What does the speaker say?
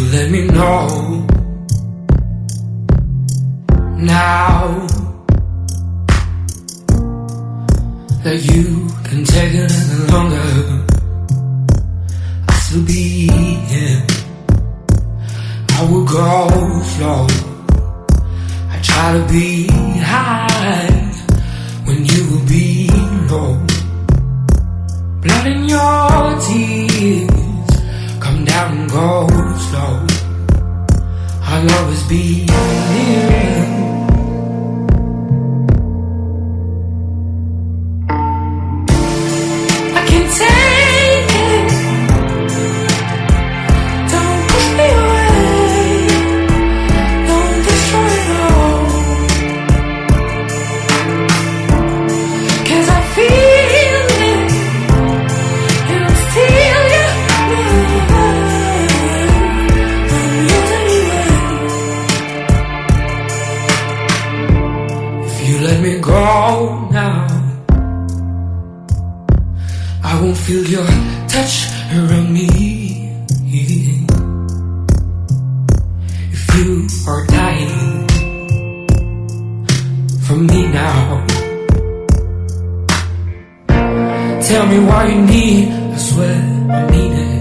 you let me know now that you can take it any longer. I'll still be here. I will go slow. I try to be high I'll always be near. I go now. I won't feel your touch around me. If you are dying from me now, tell me why you need. I swear I need